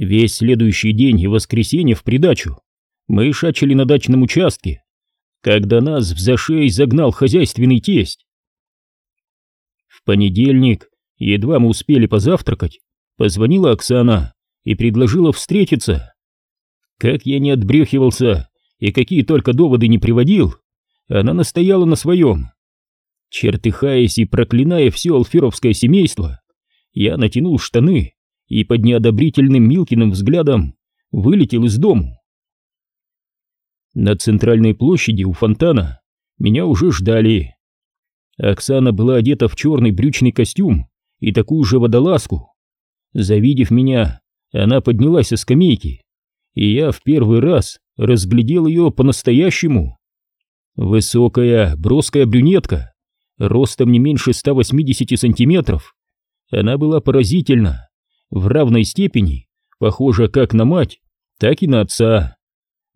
Весь следующий день и воскресенье в придачу мы шачили на дачном участке, когда нас в зашей загнал хозяйственный тесть. В понедельник, едва мы успели позавтракать, позвонила Оксана и предложила встретиться. Как я не отбрехивался и какие только доводы не приводил, она настояла на своем. Чертыхаясь и проклиная все алферовское семейство, я натянул штаны и под неодобрительным Милкиным взглядом вылетел из дому. На центральной площади у фонтана меня уже ждали. Оксана была одета в черный брючный костюм и такую же водолазку. Завидев меня, она поднялась со скамейки, и я в первый раз разглядел ее по-настоящему. Высокая, броская брюнетка, ростом не меньше 180 сантиметров. Она была поразительна, в равной степени похожа как на мать, так и на отца.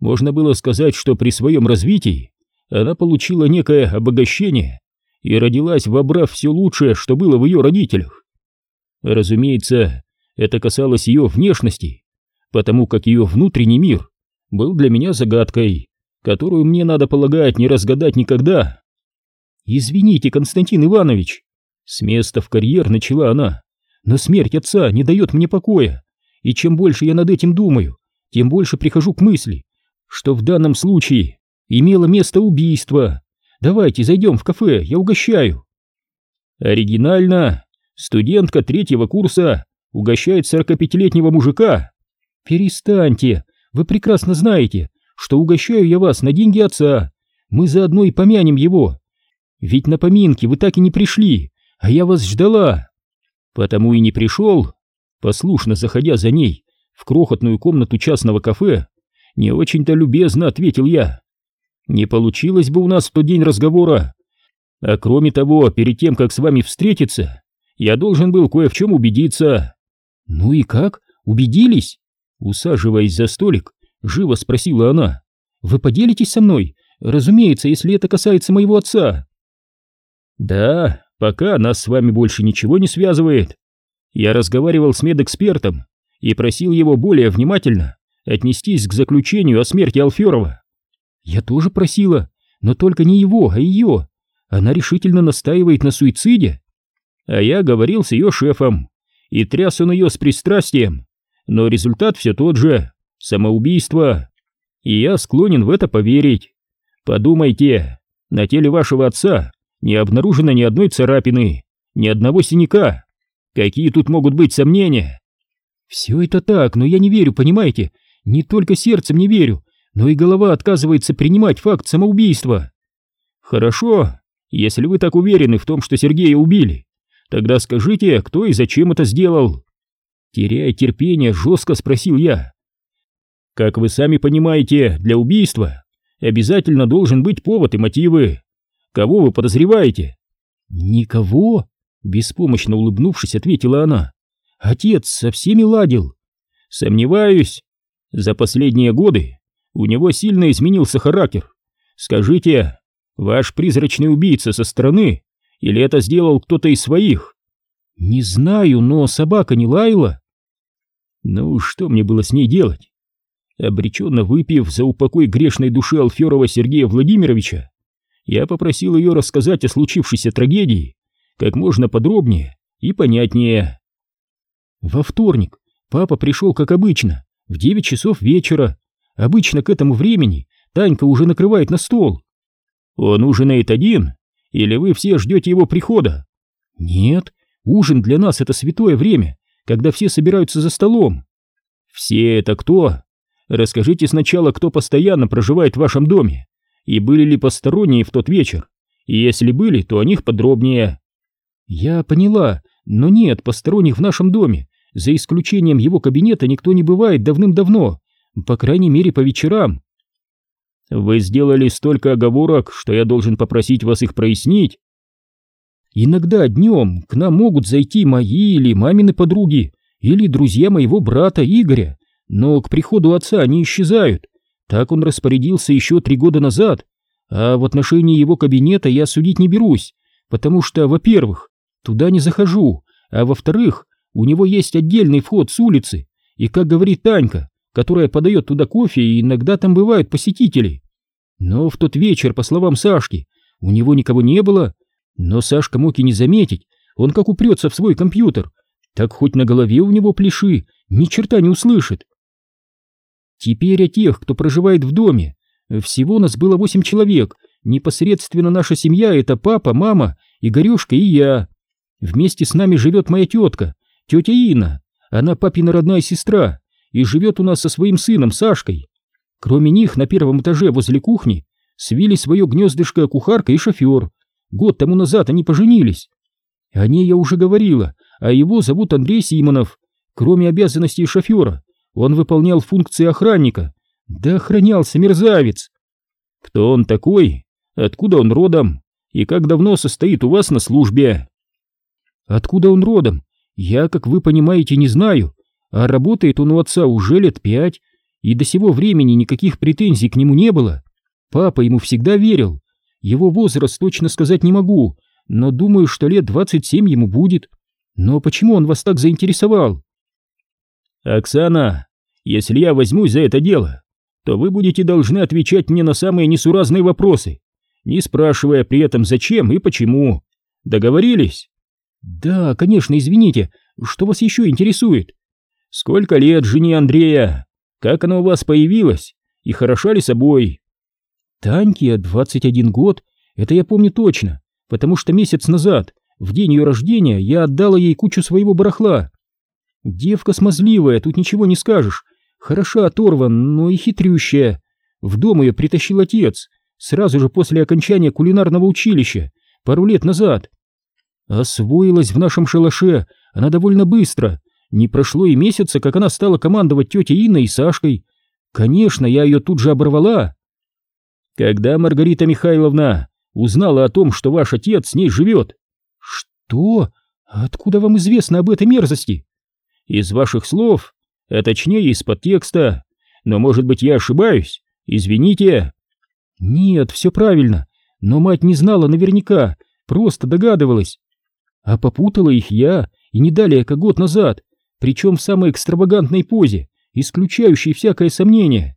Можно было сказать, что при своем развитии она получила некое обогащение и родилась, вобрав все лучшее, что было в ее родителях. Разумеется, это касалось ее внешности, потому как ее внутренний мир был для меня загадкой, которую мне, надо полагать, не разгадать никогда. «Извините, Константин Иванович!» С места в карьер начала она. «Но смерть отца не дает мне покоя, и чем больше я над этим думаю, тем больше прихожу к мысли, что в данном случае имело место убийство. Давайте зайдем в кафе, я угощаю. Оригинально. Студентка третьего курса угощает 45-летнего мужика. Перестаньте, вы прекрасно знаете, что угощаю я вас на деньги отца. Мы заодно и помянем его. Ведь на поминки вы так и не пришли, а я вас ждала. Потому и не пришел. Послушно заходя за ней в крохотную комнату частного кафе, не очень-то любезно ответил я. Не получилось бы у нас в тот день разговора. А кроме того, перед тем, как с вами встретиться, я должен был кое в чем убедиться. Ну и как? Убедились? Усаживаясь за столик, живо спросила она. Вы поделитесь со мной? Разумеется, если это касается моего отца. Да, пока нас с вами больше ничего не связывает. Я разговаривал с медэкспертом и просил его более внимательно отнестись к заключению о смерти Алферова. Я тоже просила, но только не его, а ее. Она решительно настаивает на суициде. А я говорил с ее шефом, и тряс он ее с пристрастием, но результат все тот же — самоубийство. И я склонен в это поверить. Подумайте, на теле вашего отца не обнаружено ни одной царапины, ни одного синяка. Какие тут могут быть сомнения? Все это так, но я не верю, понимаете? Не только сердцем не верю, но и голова отказывается принимать факт самоубийства. Хорошо, если вы так уверены в том, что Сергея убили, тогда скажите, кто и зачем это сделал. Теряя терпение, жестко спросил я. Как вы сами понимаете, для убийства обязательно должен быть повод и мотивы. Кого вы подозреваете? Никого, беспомощно улыбнувшись, ответила она. Отец со всеми ладил. Сомневаюсь, за последние годы у него сильно изменился характер. Скажите, ваш призрачный убийца со стороны или это сделал кто-то из своих? Не знаю, но собака не лаяла. Ну, что мне было с ней делать? Обреченно выпив за упокой грешной души Алферова Сергея Владимировича, я попросил ее рассказать о случившейся трагедии как можно подробнее и понятнее. Во вторник папа пришел как обычно, в девять часов вечера. Обычно к этому времени Танька уже накрывает на стол. Он ужинает один? Или вы все ждете его прихода? Нет, ужин для нас это святое время, когда все собираются за столом. Все это кто? Расскажите сначала, кто постоянно проживает в вашем доме, и были ли посторонние в тот вечер, и если были, то о них подробнее. Я поняла, но нет посторонних в нашем доме, за исключением его кабинета никто не бывает давным-давно, по крайней мере по вечерам. Вы сделали столько оговорок, что я должен попросить вас их прояснить. Иногда днем к нам могут зайти мои или мамины подруги, или друзья моего брата Игоря, но к приходу отца они исчезают. Так он распорядился еще три года назад, а в отношении его кабинета я судить не берусь, потому что, во-первых, туда не захожу, а во-вторых, у него есть отдельный вход с улицы, и, как говорит Танька, которая подает туда кофе, и иногда там бывают посетители. Но в тот вечер, по словам Сашки, у него никого не было, но Сашка мог и не заметить, он как упрется в свой компьютер, так хоть на голове у него пляши, ни черта не услышит. Теперь о тех, кто проживает в доме. Всего нас было восемь человек, непосредственно наша семья — это папа, мама, Игорешка и я. Вместе с нами живет моя тетка, тетя Инна, она папина родная сестра, и живет у нас со своим сыном Сашкой. Кроме них на первом этаже возле кухни свили свое гнездышко кухарка и шофер. Год тому назад они поженились. О ней я уже говорила, а его зовут Андрей Симонов. Кроме обязанностей шофера, он выполнял функции охранника. Да охранялся мерзавец. Кто он такой? Откуда он родом? И как давно состоит у вас на службе? Откуда он родом? Я, как вы понимаете, не знаю. А работает он у отца уже лет пять, и до сего времени никаких претензий к нему не было. Папа ему всегда верил. Его возраст точно сказать не могу, но думаю, что лет двадцать семь ему будет. Но почему он вас так заинтересовал? Оксана, если я возьмусь за это дело, то вы будете должны отвечать мне на самые несуразные вопросы, не спрашивая при этом зачем и почему. Договорились? Да, конечно, извините. Что вас еще интересует? Сколько лет жене Андрея? Как она у вас появилась? И хороша ли собой? Таньке 21 год, это я помню точно, потому что месяц назад, в день ее рождения, я отдала ей кучу своего барахла. Девка смазливая, тут ничего не скажешь, хороша оторван, но и хитрющая. В дом ее притащил отец, сразу же после окончания кулинарного училища, пару лет назад. Освоилась в нашем шалаше она довольно быстро, не прошло и месяца, как она стала командовать тетей Инной и Сашкой. Конечно, я ее тут же оборвала. Когда Маргарита Михайловна узнала о том, что ваш отец с ней живет. Что? Откуда вам известно об этой мерзости? Из ваших слов, а точнее из подтекста. Но, может быть, я ошибаюсь? Извините. Нет, все правильно. Но мать не знала наверняка, просто догадывалась. А попутала их я, и не далее, как год назад, причем в самой экстравагантной позе, исключающей всякое сомнение.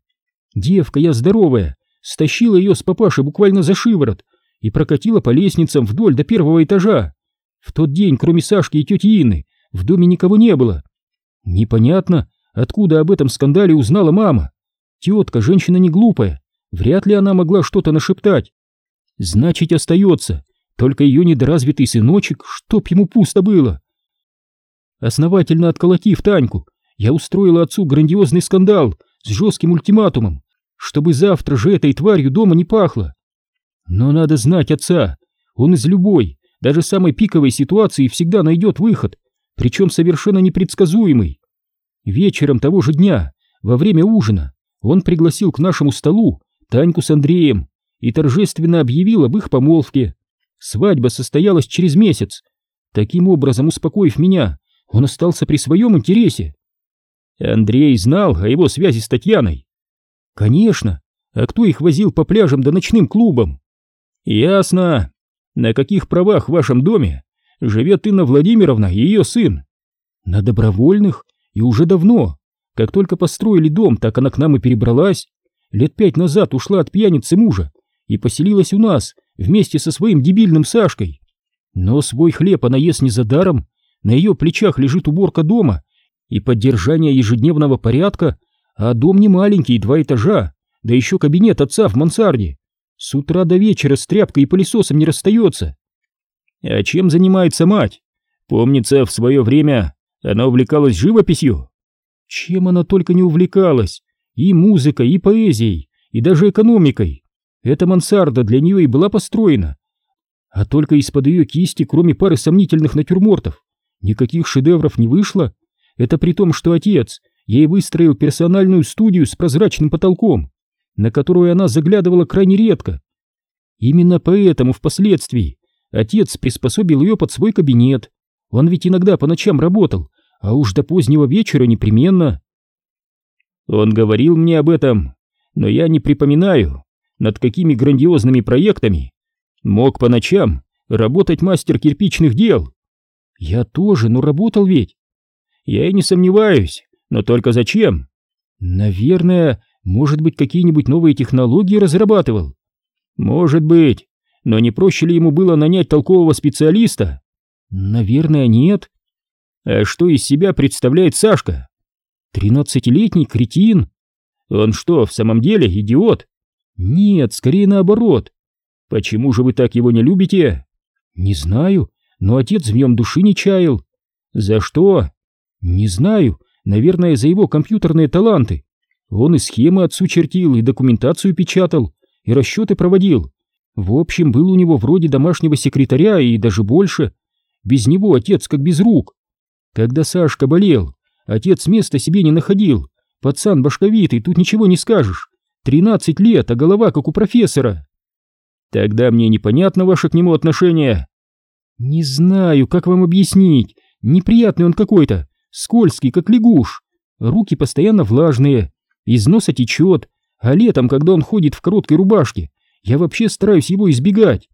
Девка я здоровая, стащила ее с папаши буквально за шиворот и прокатила по лестницам вдоль до первого этажа. В тот день, кроме Сашки и тети Инны, в доме никого не было. Непонятно, откуда об этом скандале узнала мама. Тетка женщина не глупая, вряд ли она могла что-то нашептать. Значит, остается только ее недоразвитый сыночек, чтоб ему пусто было. Основательно отколотив Таньку, я устроила отцу грандиозный скандал с жестким ультиматумом, чтобы завтра же этой тварью дома не пахло. Но надо знать отца, он из любой, даже самой пиковой ситуации всегда найдет выход, причем совершенно непредсказуемый. Вечером того же дня, во время ужина, он пригласил к нашему столу Таньку с Андреем и торжественно объявил об их помолвке. Свадьба состоялась через месяц. Таким образом, успокоив меня, он остался при своем интересе. Андрей знал о его связи с Татьяной. Конечно, а кто их возил по пляжам да ночным клубам? Ясно. На каких правах в вашем доме живет Инна Владимировна и ее сын? На добровольных и уже давно. Как только построили дом, так она к нам и перебралась. Лет пять назад ушла от пьяницы мужа и поселилась у нас вместе со своим дебильным Сашкой. Но свой хлеб она ест не за даром, на ее плечах лежит уборка дома и поддержание ежедневного порядка, а дом не маленький, два этажа, да еще кабинет отца в мансарде. С утра до вечера с тряпкой и пылесосом не расстается. А чем занимается мать? Помнится, в свое время она увлекалась живописью. Чем она только не увлекалась? И музыкой, и поэзией, и даже экономикой. Эта мансарда для нее и была построена. А только из-под ее кисти, кроме пары сомнительных натюрмортов, Никаких шедевров не вышло. Это при том, что отец ей выстроил персональную студию с прозрачным потолком, на которую она заглядывала крайне редко. Именно поэтому впоследствии отец приспособил ее под свой кабинет. Он ведь иногда по ночам работал, а уж до позднего вечера непременно. Он говорил мне об этом, но я не припоминаю, над какими грандиозными проектами мог по ночам работать мастер кирпичных дел. Я тоже, но работал ведь. Я и не сомневаюсь, Но только зачем? Наверное, может быть, какие-нибудь новые технологии разрабатывал? Может быть, но не проще ли ему было нанять толкового специалиста? Наверное, нет. А что из себя представляет Сашка? Тринадцатилетний кретин? Он что, в самом деле идиот? Нет, скорее наоборот. Почему же вы так его не любите? Не знаю, но отец в нем души не чаял. За что? Не знаю, наверное, за его компьютерные таланты. Он и схемы отцу чертил, и документацию печатал, и расчеты проводил. В общем, был у него вроде домашнего секретаря и даже больше. Без него отец как без рук. Когда Сашка болел, отец места себе не находил. Пацан башковитый, тут ничего не скажешь. Тринадцать лет, а голова как у профессора. Тогда мне непонятно ваше к нему отношение. Не знаю, как вам объяснить. Неприятный он какой-то, скользкий, как лягуш. Руки постоянно влажные, из носа течет, а летом, когда он ходит в короткой рубашке, я вообще стараюсь его избегать.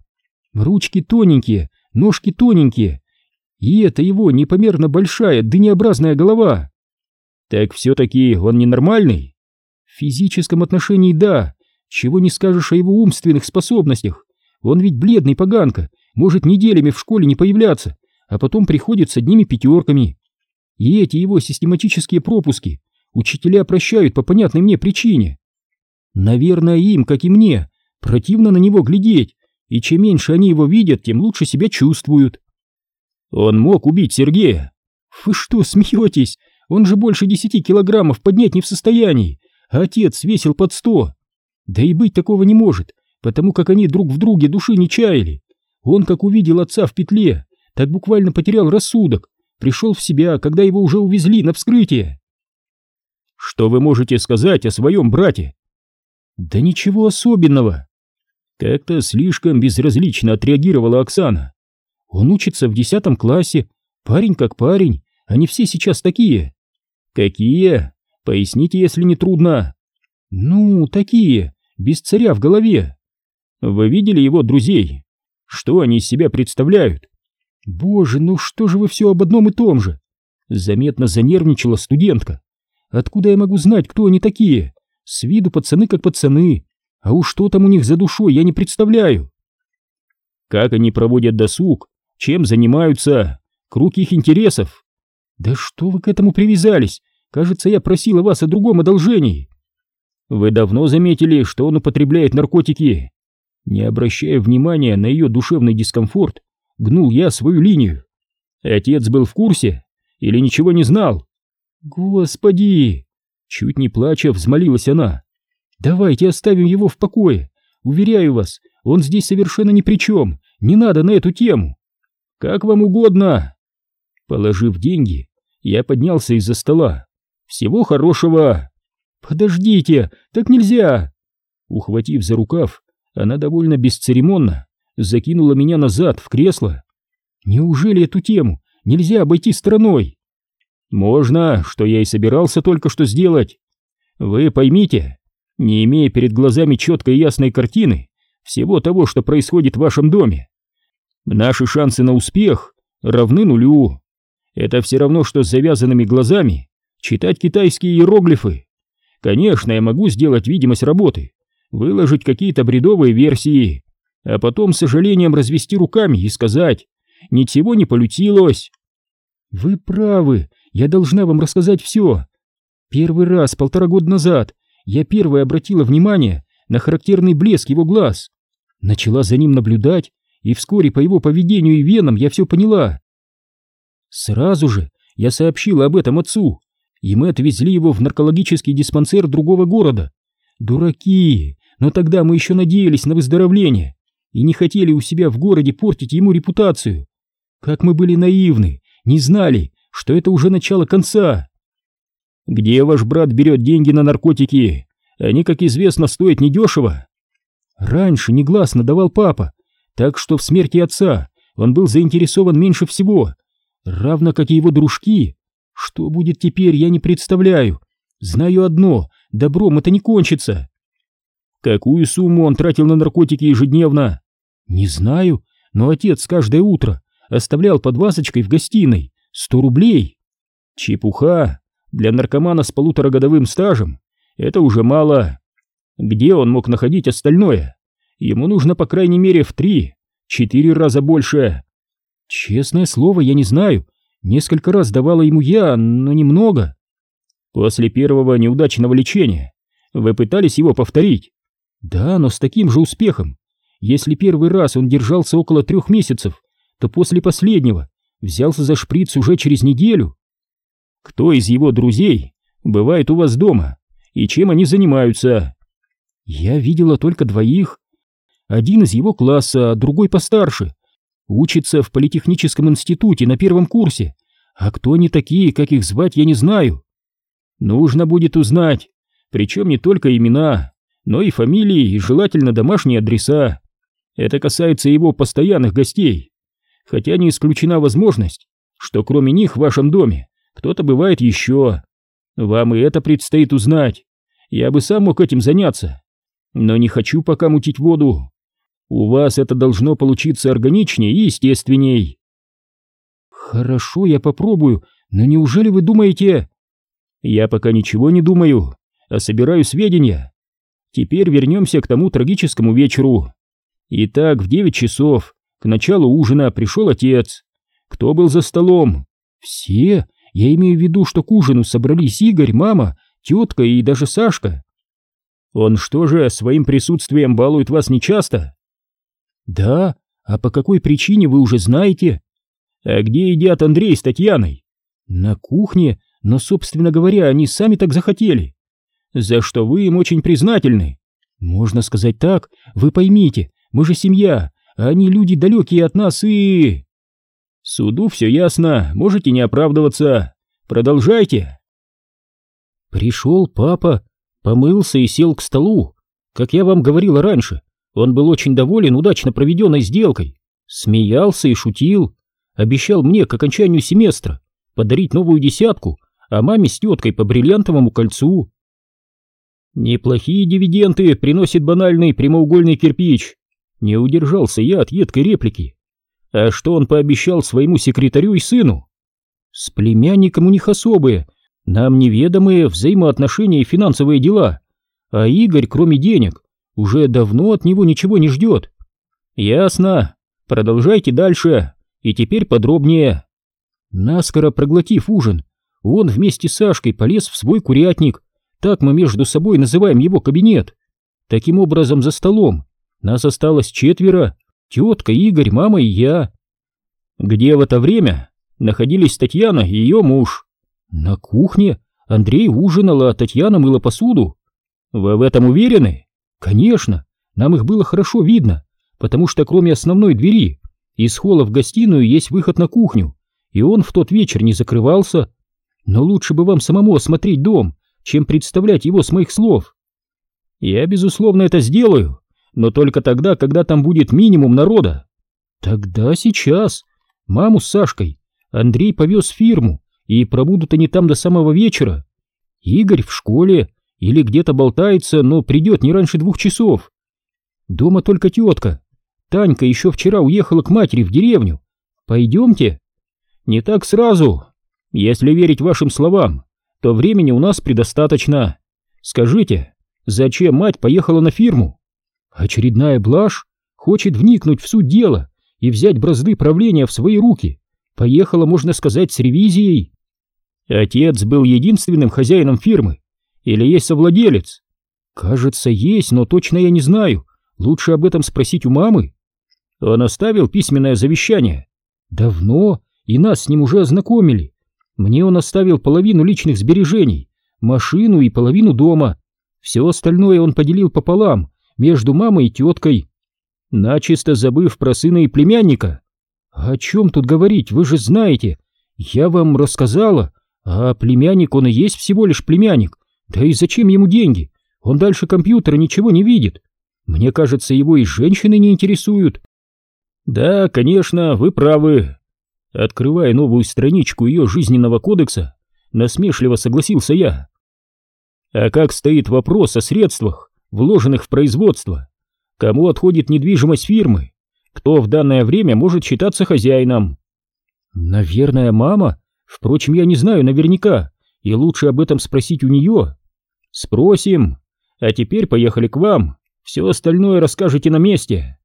Ручки тоненькие, ножки тоненькие, и это его непомерно большая, дынеобразная голова. Так все-таки он ненормальный? В физическом отношении да, чего не скажешь о его умственных способностях. Он ведь бледный поганка, может неделями в школе не появляться, а потом приходит с одними пятерками. И эти его систематические пропуски учителя прощают по понятной мне причине. Наверное, им, как и мне, противно на него глядеть, и чем меньше они его видят, тем лучше себя чувствуют. Он мог убить Сергея. Вы что, смеетесь? Он же больше десяти килограммов поднять не в состоянии, а отец весил под сто. Да и быть такого не может, потому как они друг в друге души не чаяли. Он, как увидел отца в петле, так буквально потерял рассудок, пришел в себя, когда его уже увезли на вскрытие. Что вы можете сказать о своем брате? Да ничего особенного. Как-то слишком безразлично отреагировала Оксана. Он учится в десятом классе, парень как парень, они все сейчас такие. Какие? Поясните, если не трудно. Ну, такие, без царя в голове. Вы видели его друзей? Что они из себя представляют? Боже, ну что же вы все об одном и том же? Заметно занервничала студентка. Откуда я могу знать, кто они такие? С виду пацаны как пацаны, а уж что там у них за душой, я не представляю. Как они проводят досуг, чем занимаются, круг их интересов. Да что вы к этому привязались? Кажется, я просила вас о другом одолжении. Вы давно заметили, что он употребляет наркотики? Не обращая внимания на ее душевный дискомфорт, гнул я свою линию. Отец был в курсе или ничего не знал? «Господи!» Чуть не плача, взмолилась она. «Давайте оставим его в покое. Уверяю вас, он здесь совершенно ни при чем. Не надо на эту тему. Как вам угодно!» Положив деньги, я поднялся из-за стола. «Всего хорошего!» «Подождите, так нельзя!» Ухватив за рукав, она довольно бесцеремонно закинула меня назад в кресло. «Неужели эту тему нельзя обойти стороной?» Можно, что я и собирался только что сделать. Вы поймите, не имея перед глазами четкой и ясной картины всего того, что происходит в вашем доме, наши шансы на успех равны нулю. Это все равно, что с завязанными глазами читать китайские иероглифы. Конечно, я могу сделать видимость работы, выложить какие-то бредовые версии, а потом с сожалением развести руками и сказать «Ничего не полютилось». Вы правы, я должна вам рассказать все. Первый раз, полтора года назад, я первая обратила внимание на характерный блеск его глаз. Начала за ним наблюдать, и вскоре по его поведению и венам я все поняла. Сразу же я сообщила об этом отцу, и мы отвезли его в наркологический диспансер другого города. Дураки, но тогда мы еще надеялись на выздоровление и не хотели у себя в городе портить ему репутацию. Как мы были наивны, не знали, что это уже начало конца. Где ваш брат берет деньги на наркотики? Они, как известно, стоят недешево. Раньше негласно давал папа, так что в смерти отца он был заинтересован меньше всего, равно как и его дружки. Что будет теперь, я не представляю. Знаю одно, добром это не кончится. Какую сумму он тратил на наркотики ежедневно? Не знаю, но отец каждое утро оставлял под вазочкой в гостиной Сто рублей? Чепуха! Для наркомана с полуторагодовым стажем это уже мало. Где он мог находить остальное? Ему нужно по крайней мере в три, четыре раза больше. Честное слово, я не знаю. Несколько раз давала ему я, но немного. После первого неудачного лечения вы пытались его повторить? Да, но с таким же успехом. Если первый раз он держался около трех месяцев, то после последнего взялся за шприц уже через неделю. Кто из его друзей бывает у вас дома и чем они занимаются? Я видела только двоих. Один из его класса, другой постарше. Учится в политехническом институте на первом курсе. А кто они такие, как их звать, я не знаю. Нужно будет узнать, причем не только имена, но и фамилии и желательно домашние адреса. Это касается его постоянных гостей. Хотя не исключена возможность, что кроме них в вашем доме кто-то бывает еще. Вам и это предстоит узнать. Я бы сам мог этим заняться, но не хочу пока мутить воду. У вас это должно получиться органичнее и естественней. Хорошо, я попробую, но неужели вы думаете... Я пока ничего не думаю, а собираю сведения. Теперь вернемся к тому трагическому вечеру. Итак, в девять часов, к началу ужина, пришел отец. Кто был за столом? Все, я имею в виду, что к ужину собрались Игорь, мама, тетка и даже Сашка. Он что же, своим присутствием балует вас нечасто? Да, а по какой причине вы уже знаете? А где едят Андрей с Татьяной? На кухне, но, собственно говоря, они сами так захотели. За что вы им очень признательны. Можно сказать так, вы поймите, мы же семья, а они люди далекие от нас и... Суду все ясно, можете не оправдываться. Продолжайте. Пришел папа, помылся и сел к столу. Как я вам говорила раньше, он был очень доволен удачно проведенной сделкой. Смеялся и шутил. Обещал мне к окончанию семестра подарить новую десятку, а маме с теткой по бриллиантовому кольцу. Неплохие дивиденды приносит банальный прямоугольный кирпич. Не удержался я от едкой реплики. А что он пообещал своему секретарю и сыну? С племянником у них особые, нам неведомые взаимоотношения и финансовые дела. А Игорь, кроме денег, уже давно от него ничего не ждет. Ясно. Продолжайте дальше. И теперь подробнее. Наскоро проглотив ужин, он вместе с Сашкой полез в свой курятник. Так мы между собой называем его кабинет. Таким образом, за столом нас осталось четверо, тетка, Игорь, мама и я. Где в это время находились Татьяна и ее муж? На кухне. Андрей ужинал, а Татьяна мыла посуду. Вы в этом уверены? Конечно, нам их было хорошо видно, потому что кроме основной двери из холла в гостиную есть выход на кухню, и он в тот вечер не закрывался. Но лучше бы вам самому осмотреть дом, чем представлять его с моих слов. Я, безусловно, это сделаю, но только тогда, когда там будет минимум народа. Тогда сейчас. Маму с Сашкой Андрей повез фирму, и пробудут они там до самого вечера. Игорь в школе или где-то болтается, но придет не раньше двух часов. Дома только тетка. Танька еще вчера уехала к матери в деревню. Пойдемте? Не так сразу. Если верить вашим словам, то времени у нас предостаточно. Скажите, зачем мать поехала на фирму? Очередная блажь хочет вникнуть в суть дела и взять бразды правления в свои руки. Поехала, можно сказать, с ревизией. Отец был единственным хозяином фирмы. Или есть совладелец? Кажется, есть, но точно я не знаю. Лучше об этом спросить у мамы. Он оставил письменное завещание. Давно, и нас с ним уже ознакомили. Мне он оставил половину личных сбережений, машину и половину дома. Все остальное он поделил пополам, между мамой и теткой, начисто забыв про сына и племянника. О чем тут говорить, вы же знаете, я вам рассказала, а племянник он и есть всего лишь племянник, да и зачем ему деньги, он дальше компьютера ничего не видит. Мне кажется, его и женщины не интересуют. Да, конечно, вы правы. Открывая новую страничку ее жизненного кодекса, насмешливо согласился я. А как стоит вопрос о средствах, вложенных в производство, кому отходит недвижимость фирмы, кто в данное время может считаться хозяином. Наверное, мама. Впрочем, я не знаю наверняка. и лучше об этом спросить у нее. Спросим. А теперь поехали к вам. Все остальное расскажете на месте.